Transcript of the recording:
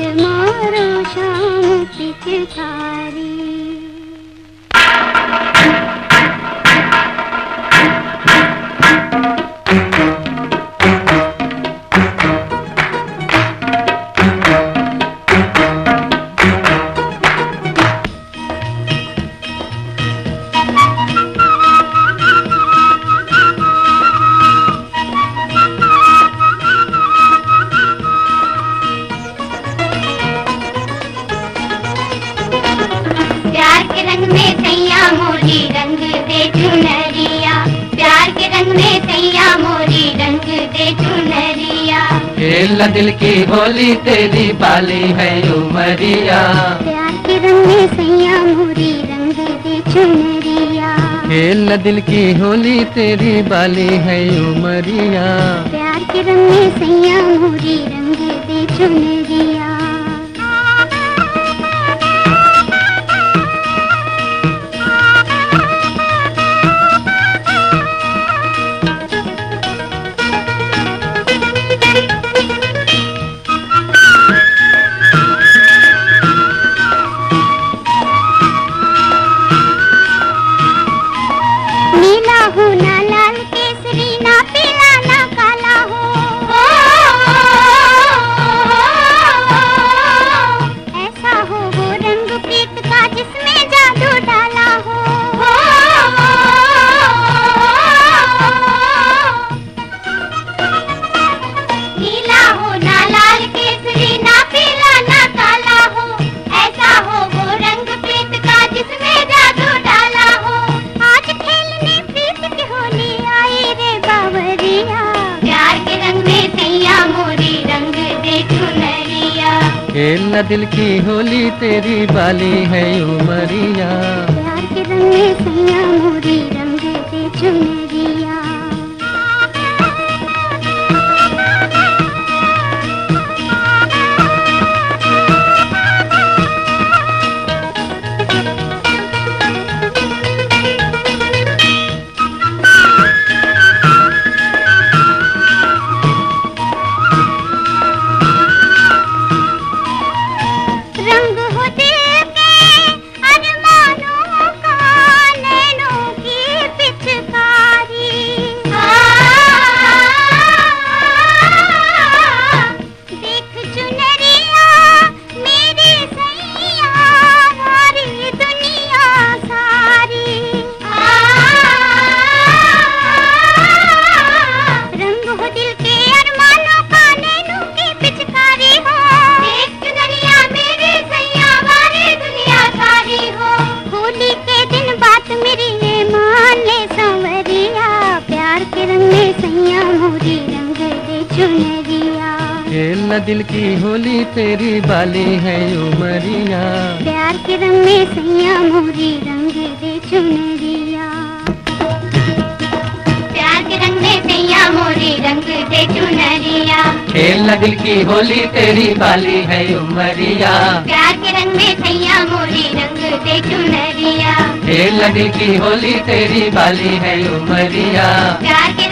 मारो शाम पिचकारी Thank you. के रंग में सैया मोरी रंग दे चुनरिया। प्यार के रंग में सैया मोरी रंग दे चुनरिया। खेल दिल की होली तेरी बाली है उमरिया। प्यार के रंग में सैया मोरी रंग दे चुनरिया। खेल दिल की होली तेरी बाली है उमरिया। प्यार के रंग में सैया मोरी रंग दे चुनरिया। खेल दिल की होली तेरी बाली है उमरिया प्यार के रंग सैया, मोरी रंग दे चुनरिया खेल दिल की होली तेरी बाली है उमरिया। प्यार के रंग में सैया मोरी रंग दे चुनरिया। प्यार के रंग में सैया मोरी रंग दे चुनरिया। खेल दिल की होली तेरी बाली है उमरिया। प्यार के रंग में सैया मोरी रंग दे चुनरिया। खेल दिल की होली तेरी बाली है उमरिया। प्यार के